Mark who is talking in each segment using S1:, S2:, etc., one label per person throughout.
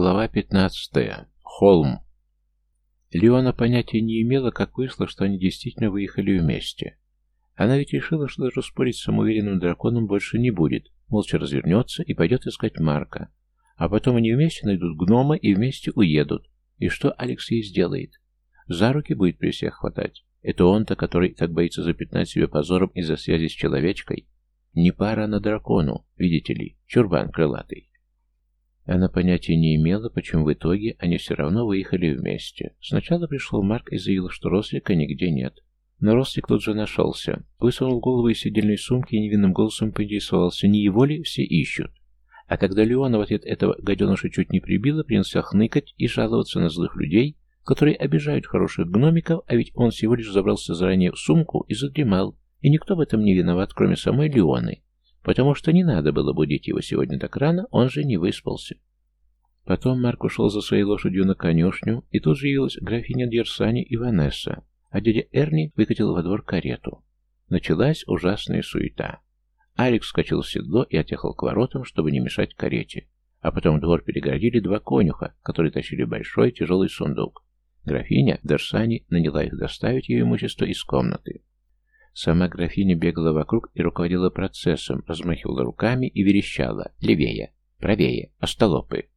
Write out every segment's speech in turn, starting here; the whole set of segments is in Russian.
S1: Глава 15. Холм. Леона понятия не имела, как вышло, что они действительно выехали вместе. Она ведь решила, что даже спорить с самоуверенным драконом больше не будет, молча развернется и пойдет искать Марка. А потом они вместе найдут гнома и вместе уедут. И что Алекс ей сделает? За руки будет при всех хватать. Это он-то, который так боится запятнать себе позором из-за связи с человечкой. Не пара на дракону, видите ли, чурбан крылатый. Она понятия не имела, почему в итоге они все равно выехали вместе. Сначала пришел Марк и заявил, что Рослика нигде нет. Но Рослик тут же нашелся. Высунул голову из сидельной сумки и невинным голосом поинтересовался, не его ли все ищут. А когда Леона в ответ этого гаденыша чуть не прибила, принялся хныкать и жаловаться на злых людей, которые обижают хороших гномиков, а ведь он всего лишь забрался заранее в сумку и задремал, и никто в этом не виноват, кроме самой Леоны потому что не надо было будить его сегодня так рано, он же не выспался. Потом Марк ушел за своей лошадью на конюшню, и тут же явилась графиня Дерсани и Ванесса, а дядя Эрни выкатил во двор карету. Началась ужасная суета. Алекс вскочил в седло и отъехал к воротам, чтобы не мешать карете. А потом двор перегородили два конюха, которые тащили большой тяжелый сундук. Графиня Дерсани наняла их доставить ее имущество из комнаты. Сама графиня бегала вокруг и руководила процессом, размахивала руками и верещала «Левее! Правее! Остолопы!».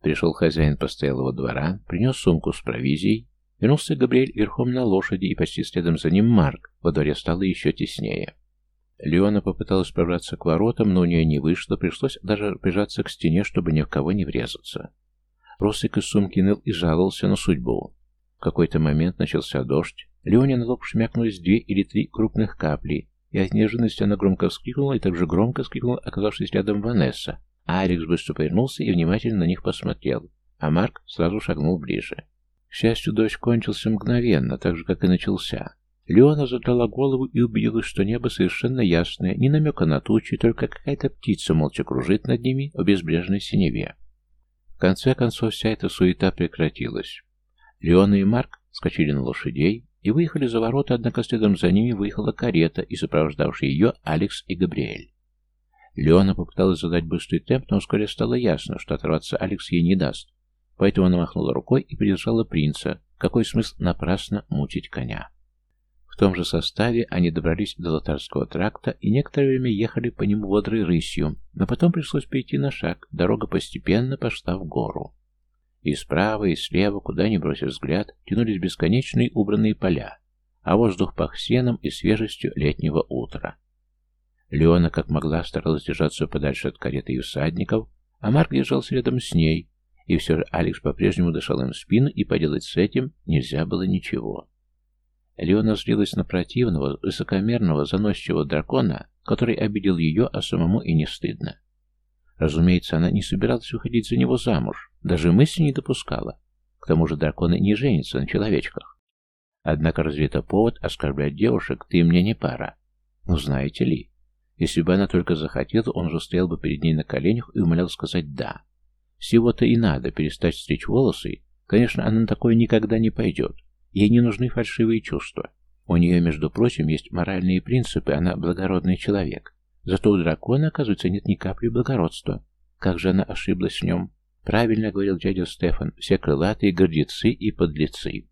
S1: Пришел хозяин постоялого двора, принес сумку с провизией, вернулся Габриэль верхом на лошади и почти следом за ним Марк, во дворе стало еще теснее. Леона попыталась пробраться к воротам, но у нее не вышло, пришлось даже прижаться к стене, чтобы ни в кого не врезаться. Росик из сумки ныл и жаловался на судьбу. В какой-то момент начался дождь, Леоне на лоб шмякнулись две или три крупных капли, и от неожиданности она громко вскрикнула, и также громко вскрикнула, оказавшись рядом Ванесса. А Алекс быстро повернулся и внимательно на них посмотрел, а Марк сразу шагнул ближе. К счастью, дождь кончился мгновенно, так же, как и начался. Леона задрала голову и убедилась, что небо совершенно ясное, ни намека на тучи, только какая-то птица молча кружит над ними в безбрежной синеве. В конце концов, вся эта суета прекратилась. Леона и Марк скочили на лошадей, и выехали за ворота, однако следом за ними выехала карета и сопровождавшие ее Алекс и Габриэль. Леона попыталась задать быстрый темп, но вскоре стало ясно, что оторваться Алекс ей не даст. Поэтому она махнула рукой и придержала принца. Какой смысл напрасно мучить коня? В том же составе они добрались до Лотарского тракта и некоторое время ехали по нему бодрой рысью, но потом пришлось перейти на шаг, дорога постепенно пошла в гору. И справа, и слева, куда ни бросив взгляд, тянулись бесконечные убранные поля, а воздух пах сеном и свежестью летнего утра. Леона, как могла, старалась держаться подальше от кареты и всадников, а Марк держался рядом с ней, и все же Алекс по-прежнему дышал им в спину, и поделать с этим нельзя было ничего. Леона злилась на противного, высокомерного, заносчивого дракона, который обидел ее, а самому и не стыдно. Разумеется, она не собиралась выходить за него замуж, даже мысли не допускала. К тому же драконы не женятся на человечках. Однако разве это повод оскорблять девушек? Ты мне не пара. Ну, знаете ли, если бы она только захотела, он же стоял бы перед ней на коленях и умолял сказать «да». Всего-то и надо перестать стричь волосы. Конечно, она на такое никогда не пойдет. Ей не нужны фальшивые чувства. У нее, между прочим, есть моральные принципы, она благородный человек. Зато у дракона, оказывается, нет ни капли благородства. Как же она ошиблась в нем? Правильно говорил дядя Стефан, все крылатые гордецы и подлецы.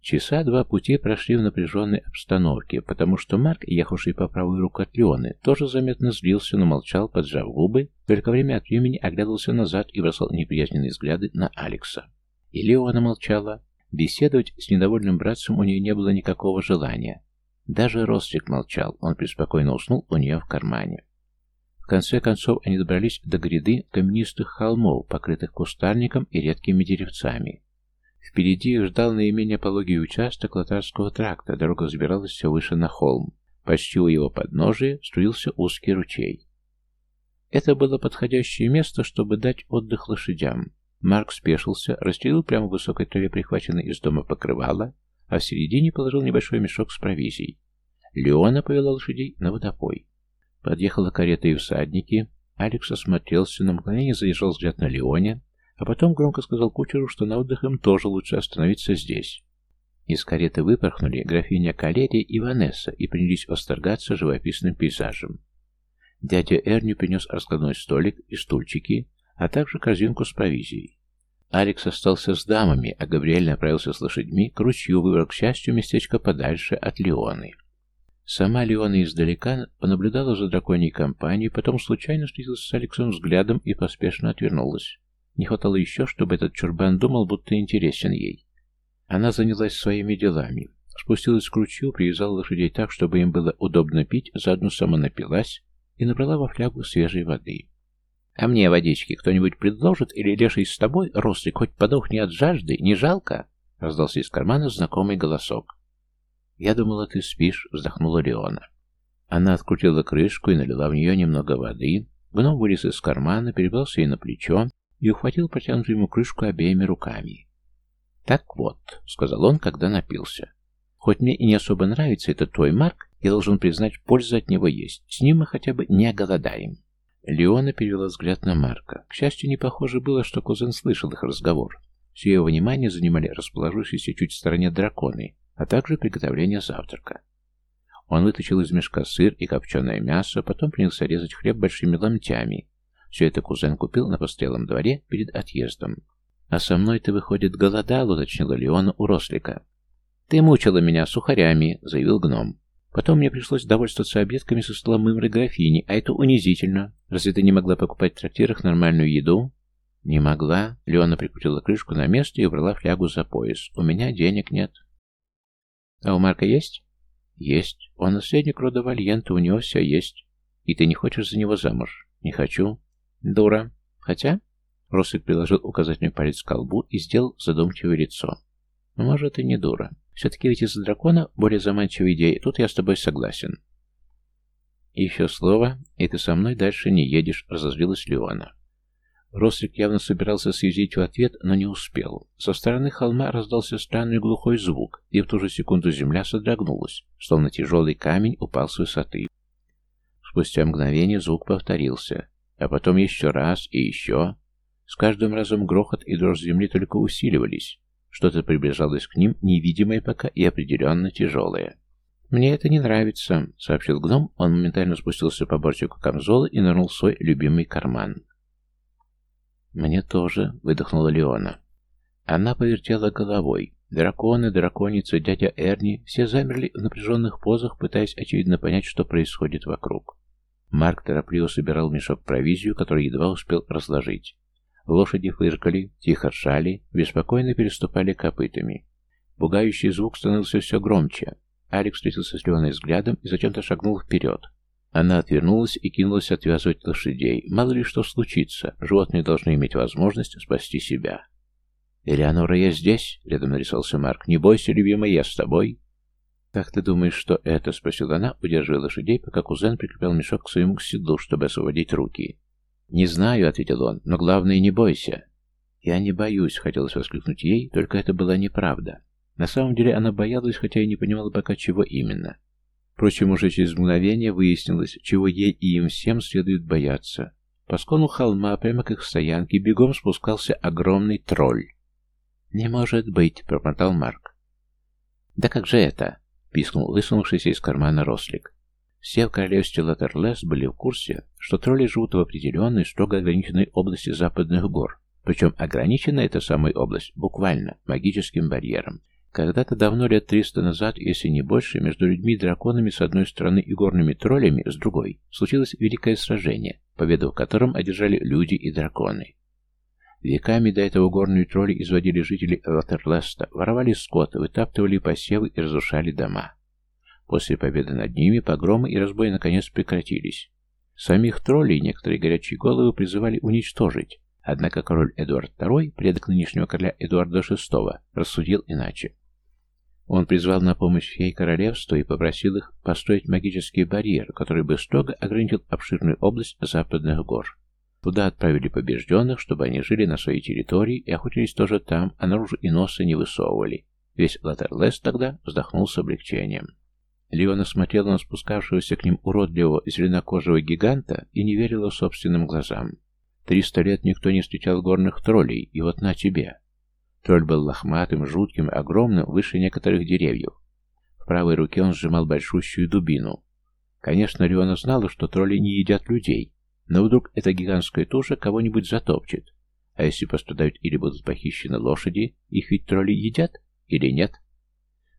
S1: Часа два пути прошли в напряженной обстановке, потому что Марк, ехавший по правую руку от Леоны, тоже заметно злился, но молчал, поджав губы, только время от времени оглядывался назад и бросал неприязненные взгляды на Алекса. И Леона молчала. Беседовать с недовольным братцем у нее не было никакого желания. Даже Ростик молчал, он преспокойно уснул у нее в кармане. Конце концов они добрались до гряды каменистых холмов, покрытых кустарником и редкими деревцами. Впереди их ждал наименее пологий участок Лотарского тракта, дорога взбиралась все выше на холм. Почти у его подножия струился узкий ручей. Это было подходящее место, чтобы дать отдых лошадям. Марк спешился, расстелил прямо в высокой траве прихваченной из дома покрывало, а в середине положил небольшой мешок с провизией. Леона повела лошадей на водопой. Подъехала карета и всадники. Алекс осмотрелся, на мгновение задержал взгляд на Леоне, а потом громко сказал кучеру, что на отдых им тоже лучше остановиться здесь. Из кареты выпорхнули графиня Калерия и Ванесса и принялись восторгаться живописным пейзажем. Дядя Эрни принес раскладной столик и стульчики, а также корзинку с провизией. Алекс остался с дамами, а Габриэль направился с лошадьми к ручью, выбрал, к счастью, местечко подальше от Леоны. Сама Леона издалека понаблюдала за драконьей компанией, потом случайно встретилась с Алексом взглядом и поспешно отвернулась. Не хватало еще, чтобы этот чурбан думал, будто интересен ей. Она занялась своими делами. Спустилась к ручью, привязала лошадей так, чтобы им было удобно пить, заодно сама напилась и набрала во флягу свежей воды. «А мне водички кто-нибудь предложит или леший с тобой, рослик, хоть подохни от жажды, не жалко?» Раздался из кармана знакомый голосок. «Я думала, ты спишь», — вздохнула Леона. Она открутила крышку и налила в нее немного воды. Гном вылез из кармана, перебрался ей на плечо и ухватил протянутую ему крышку обеими руками. «Так вот», — сказал он, когда напился, — «хоть мне и не особо нравится этот твой Марк, я должен признать, польза от него есть. С ним мы хотя бы не голодаем». Леона перевела взгляд на Марка. К счастью, не похоже было, что кузен слышал их разговор. Все его внимание занимали расположившиеся чуть в стороне драконы, а также приготовление завтрака. Он вытащил из мешка сыр и копченое мясо, потом принялся резать хлеб большими ломтями, все это кузен купил на постоялом дворе перед отъездом. «А со мной ты, выходит, голодал», — уточнила Леона у Рослика. «Ты мучила меня сухарями», — заявил гном. «Потом мне пришлось довольствоваться обедками со стола мымры графини, а это унизительно. Разве ты не могла покупать в трактирах нормальную еду?» «Не могла». Леона прикрутила крышку на место и убрала флягу за пояс. «У меня денег нет». «А у Марка есть?» «Есть. Он наследник рода Вальента, у него все есть. И ты не хочешь за него замуж?» «Не хочу». Дура. Хотя... Росик приложил указательный палец к колбу и сделал задумчивое лицо. Может, и не дура. Все-таки ведь из дракона более заманчивая идея, тут я с тобой согласен. еще слово, и ты со мной дальше не едешь, разозлилась Леона. Рослик явно собирался съездить в ответ, но не успел. Со стороны холма раздался странный глухой звук, и в ту же секунду земля содрогнулась, словно тяжелый камень упал с высоты. Спустя мгновение звук повторился, а потом еще раз и еще. С каждым разом грохот и дрожь земли только усиливались. Что-то приближалось к ним, невидимое пока и определенно тяжелое. «Мне это не нравится», — сообщил гном. Он моментально спустился по бортику камзола и нырнул в свой любимый карман. «Мне тоже», — выдохнула Леона. Она повертела головой. Драконы, драконица, дядя Эрни — все замерли в напряженных позах, пытаясь очевидно понять, что происходит вокруг. Марк торопливо собирал мешок провизию, который едва успел разложить. Лошади фыркали, тихо ржали, беспокойно переступали копытами. Пугающий звук становился все громче. Алекс встретился с Леной взглядом и зачем-то шагнул вперед. Она отвернулась и кинулась отвязывать лошадей. Мало ли что случится, животные должны иметь возможность спасти себя. «Элеонора, я здесь?» — рядом нарисовался Марк. «Не бойся, любимая, я с тобой». «Как ты думаешь, что это?» — спросила она, удерживая лошадей, пока кузен прикреплял мешок к своему седлу, чтобы освободить руки. «Не знаю», — ответил он, — «но главное, не бойся». «Я не боюсь», — хотелось воскликнуть ей, только это была неправда. На самом деле она боялась, хотя и не понимала пока, чего именно. Впрочем, уже через мгновение выяснилось, чего ей и им всем следует бояться. По склону холма, прямо к их стоянке, бегом спускался огромный тролль. «Не может быть», — промотал Марк. «Да как же это?» — пискнул высунувшийся из кармана рослик. Все в королевстве Латерлес были в курсе, что тролли живут в определенной, строго ограниченной области западных гор, причем ограничена эта самая область буквально магическим барьером. Когда-то давно, лет триста назад, если не больше, между людьми и драконами с одной стороны и горными троллями с другой, случилось великое сражение, победу в котором одержали люди и драконы. Веками до этого горные тролли изводили жителей Латерлеста, воровали скот, вытаптывали посевы и разрушали дома. После победы над ними погромы и разбои наконец прекратились. Самих троллей некоторые горячие головы призывали уничтожить, однако король Эдуард II, предок нынешнего короля Эдуарда VI, рассудил иначе. Он призвал на помощь фей королевства и попросил их построить магический барьер, который бы строго ограничил обширную область западных гор. Туда отправили побежденных, чтобы они жили на своей территории и охотились тоже там, а наружу и носа не высовывали. Весь Латерлес тогда вздохнул с облегчением. Леона смотрела на спускавшегося к ним уродливого зеленокожего гиганта и не верила собственным глазам. Триста лет никто не встречал горных троллей, и вот на тебе. Тролль был лохматым, жутким, огромным, выше некоторых деревьев. В правой руке он сжимал большущую дубину. Конечно, Леона знала, что тролли не едят людей, Но вдруг эта гигантская туша кого-нибудь затопчет. А если пострадают или будут похищены лошади, их ведь тролли едят или нет?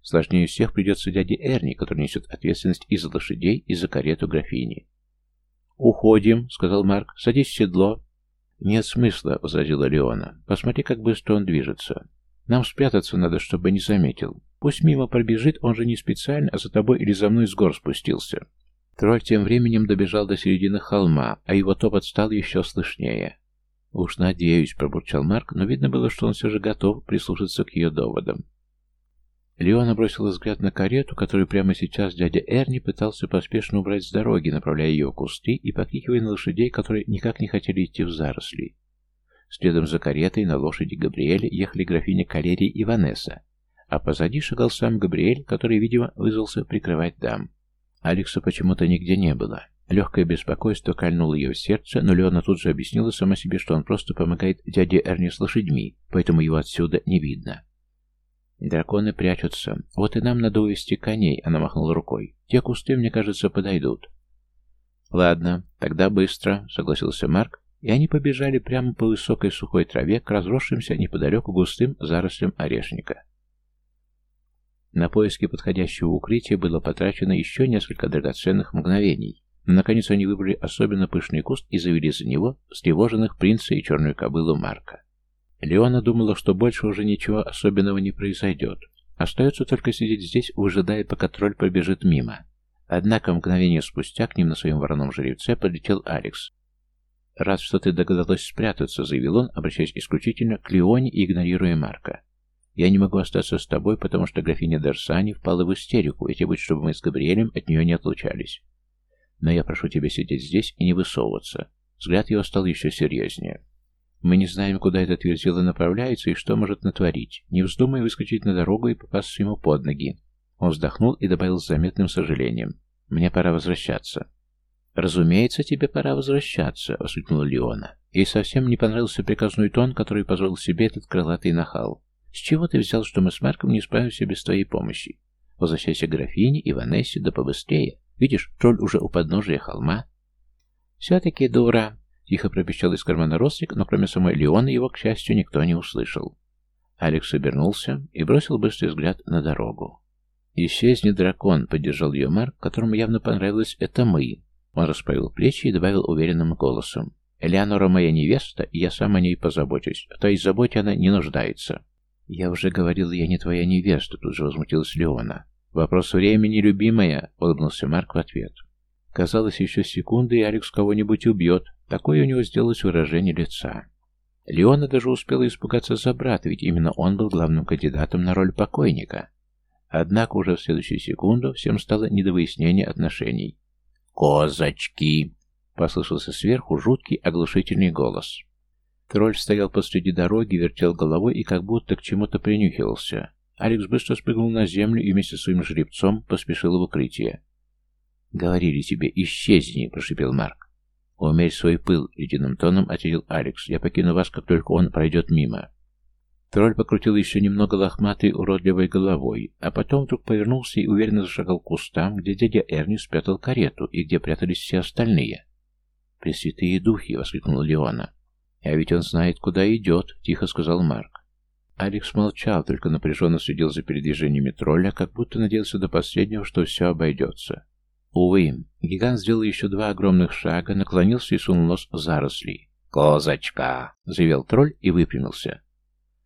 S1: Сложнее всех придется дяде Эрни, который несет ответственность и за лошадей, и за карету графини. «Уходим», — сказал Марк. «Садись в седло». «Нет смысла», — возразила Леона. «Посмотри, как быстро он движется. Нам спрятаться надо, чтобы не заметил. Пусть мимо пробежит, он же не специально, а за тобой или за мной с гор спустился». Тролль тем временем добежал до середины холма, а его топот стал еще слышнее. «Уж надеюсь», — пробурчал Марк, но видно было, что он все же готов прислушаться к ее доводам. Леона бросила взгляд на карету, которую прямо сейчас дядя Эрни пытался поспешно убрать с дороги, направляя ее в кусты и покрикивая на лошадей, которые никак не хотели идти в заросли. Следом за каретой на лошади Габриэля ехали графиня Калерия и Ванесса, а позади шагал сам Габриэль, который, видимо, вызвался прикрывать дам. Алекса почему-то нигде не было. Легкое беспокойство кольнуло ее в сердце, но Леона тут же объяснила сама себе, что он просто помогает дяде Эрни с лошадьми, поэтому его отсюда не видно. Драконы прячутся. Вот и нам надо увести коней, она махнула рукой. Те кусты, мне кажется, подойдут. Ладно, тогда быстро, согласился Марк, и они побежали прямо по высокой сухой траве к разросшимся неподалеку густым зарослям орешника. На поиски подходящего укрытия было потрачено еще несколько драгоценных мгновений. Но, наконец, они выбрали особенно пышный куст и завели за него встревоженных принца и черную кобылу Марка. Леона думала, что больше уже ничего особенного не произойдет. Остается только сидеть здесь, выжидая, пока тролль пробежит мимо. Однако мгновение спустя к ним на своем вороном жеребце подлетел Алекс. «Рад, что ты догадалась спрятаться», — заявил он, обращаясь исключительно к Леоне и игнорируя Марка. Я не могу остаться с тобой, потому что графиня Дерсани впала в истерику и требует, чтобы мы с Габриэлем от нее не отлучались. Но я прошу тебя сидеть здесь и не высовываться. Взгляд его стал еще серьезнее. Мы не знаем, куда этот верзила направляется и что может натворить. Не вздумай выскочить на дорогу и попасться ему под ноги. Он вздохнул и добавил с заметным сожалением. Мне пора возвращаться. «Разумеется, тебе пора возвращаться», — воскликнула Леона. Ей совсем не понравился приказной тон, который позволил себе этот крылатый нахал. «С чего ты взял, что мы с Марком не справимся без твоей помощи? Возвращайся к графине и Ванессе, да побыстрее. Видишь, тролль уже у подножия холма». «Все-таки дура», — тихо пропищал из кармана Ростик, но кроме самой Леоны его, к счастью, никто не услышал. Алекс обернулся и бросил быстрый взгляд на дорогу. «Исчезни, дракон», — поддержал ее Марк, которому явно понравилось «это мы». Он расправил плечи и добавил уверенным голосом. «Элеонора моя невеста, и я сам о ней позабочусь. В твоей заботе она не нуждается». «Я уже говорил, я не твоя невеста», — тут же возмутилась Леона. «Вопрос времени, любимая», — улыбнулся Марк в ответ. Казалось, еще секунды, и Алекс кого-нибудь убьет. Такое у него сделалось выражение лица. Леона даже успела испугаться за брата, ведь именно он был главным кандидатом на роль покойника. Однако уже в следующую секунду всем стало не до выяснения отношений. «Козочки!» — послышался сверху жуткий оглушительный голос. Тролль стоял посреди дороги, вертел головой и как будто к чему-то принюхивался. Алекс быстро спрыгнул на землю и вместе с своим жеребцом поспешил в укрытие. «Говорили тебе, исчезни!» — прошипел Марк. «Умерь свой пыл!» — ледяным тоном ответил Алекс. «Я покину вас, как только он пройдет мимо». Тролль покрутил еще немного лохматой уродливой головой, а потом вдруг повернулся и уверенно зашагал к кустам, где дядя Эрни спрятал карету и где прятались все остальные. «Пресвятые духи!» — воскликнул Леона. «А ведь он знает, куда идет», — тихо сказал Марк. Алекс молчал, только напряженно следил за передвижениями тролля, как будто надеялся до последнего, что все обойдется. Увы, гигант сделал еще два огромных шага, наклонился и сунул нос в заросли. «Козочка!» — заявил тролль и выпрямился.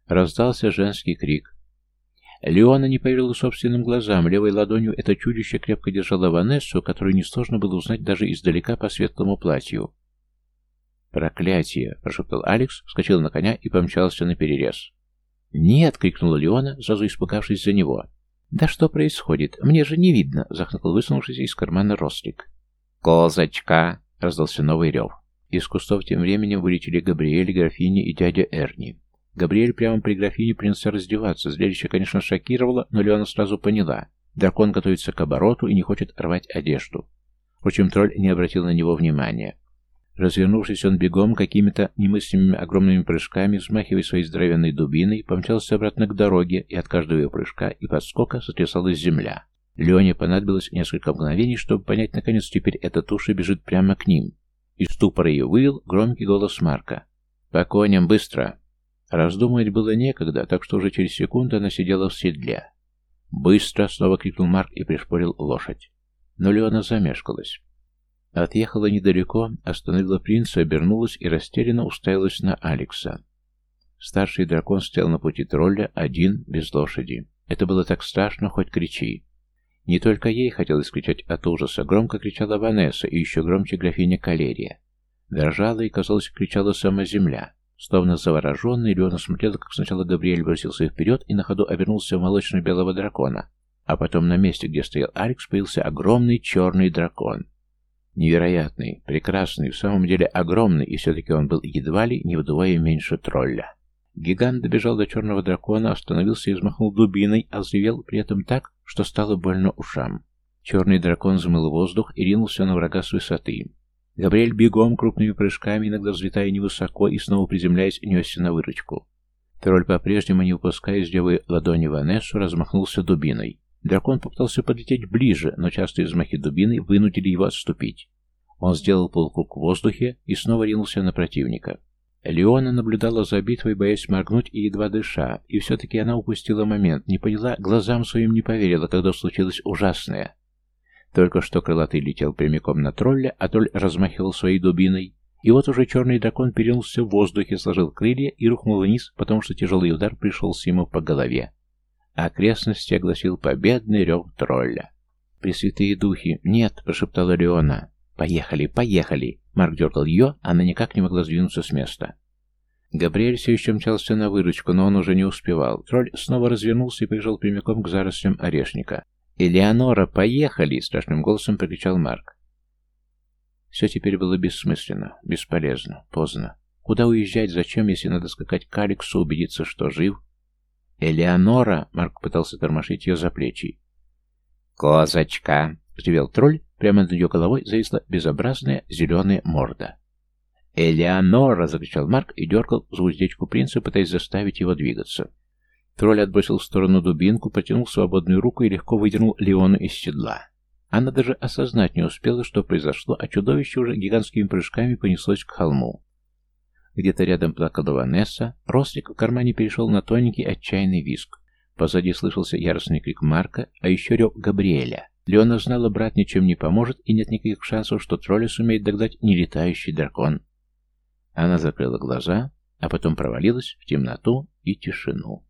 S1: Раздался женский крик. Леона не поверила собственным глазам. Левой ладонью это чудище крепко держало Ванессу, которую несложно было узнать даже издалека по светлому платью. «Проклятие!» – прошептал Алекс, вскочил на коня и помчался на перерез. «Нет!» — крикнула Леона, сразу испугавшись за него. «Да что происходит? Мне же не видно!» — захныкал высунувшись из кармана Рослик. «Козочка!» — раздался новый рев. Из кустов тем временем вылетели Габриэль, графиня и дядя Эрни. Габриэль прямо при графине принялся раздеваться. Зрелище, конечно, шокировало, но Леона сразу поняла. Дракон готовится к обороту и не хочет рвать одежду. Впрочем, тролль не обратил на него внимания. Развернувшись, он бегом, какими-то немыслимыми огромными прыжками, взмахивая своей здоровенной дубиной, помчался обратно к дороге, и от каждого его прыжка и подскока сотрясалась земля. Лене понадобилось несколько мгновений, чтобы понять, наконец, теперь эта туша бежит прямо к ним. Из ступора ее вывел громкий голос Марка. «По коням, быстро!» Раздумывать было некогда, так что уже через секунду она сидела в седле. «Быстро!» — снова крикнул Марк и пришпорил лошадь. Но Леона замешкалась. Отъехала недалеко, остановила принца, обернулась и растерянно уставилась на Алекса. Старший дракон стоял на пути тролля, один, без лошади. Это было так страшно, хоть кричи. Не только ей хотелось кричать от ужаса, громко кричала Ванесса и еще громче графиня Калерия. Дрожала и, казалось, кричала сама земля. Словно завороженный, Леона смотрела, как сначала Габриэль бросился вперед и на ходу обернулся в молочно-белого дракона, а потом на месте, где стоял Алекс, появился огромный черный дракон. Невероятный, прекрасный, в самом деле огромный, и все-таки он был едва ли не вдвое меньше тролля. Гигант добежал до черного дракона, остановился и взмахнул дубиной, а взревел при этом так, что стало больно ушам. Черный дракон взмыл воздух и ринулся на врага с высоты. Габриэль бегом, крупными прыжками, иногда взлетая невысоко и снова приземляясь, несся на выручку. Тролль, по-прежнему не упуская из левой ладони Ванессу, размахнулся дубиной. Дракон попытался подлететь ближе, но частые взмахи дубины вынудили его отступить. Он сделал полукруг в воздухе и снова ринулся на противника. Леона наблюдала за битвой, боясь моргнуть и едва дыша, и все-таки она упустила момент, не поняла, глазам своим не поверила, когда случилось ужасное. Только что крылатый летел прямиком на тролля, а тролль размахивал своей дубиной, и вот уже черный дракон перенулся в воздухе, сложил крылья и рухнул вниз, потому что тяжелый удар пришелся ему по голове. Окрестности огласил победный рев тролля. «Пресвятые духи! Нет!» — прошептала Леона. «Поехали, поехали!» Марк дергал ее, она никак не могла сдвинуться с места. Габриэль все еще мчался на выручку, но он уже не успевал. Тролль снова развернулся и побежал прямиком к зарослям орешника. «Элеонора, поехали!» — страшным голосом прокричал Марк. Все теперь было бессмысленно, бесполезно, поздно. Куда уезжать, зачем, если надо скакать к Алексу, убедиться, что жив? «Элеонора!» — Марк пытался тормошить ее за плечи. «Козочка!» — взревел тролль Прямо над ее головой зависла безобразная зеленая морда. «Элеонора!» — закричал Марк и дергал за уздечку принца, пытаясь заставить его двигаться. Тролль отбросил в сторону дубинку, протянул свободную руку и легко выдернул Леону из седла. Она даже осознать не успела, что произошло, а чудовище уже гигантскими прыжками понеслось к холму. Где-то рядом плакала Ванесса, рослик в кармане перешел на тоненький отчаянный виск. Позади слышался яростный крик Марка, а еще рев Габриэля. Леона знала, брат ничем не поможет, и нет никаких шансов, что тролля сумеет догнать нелетающий дракон. Она закрыла глаза, а потом провалилась в темноту и тишину.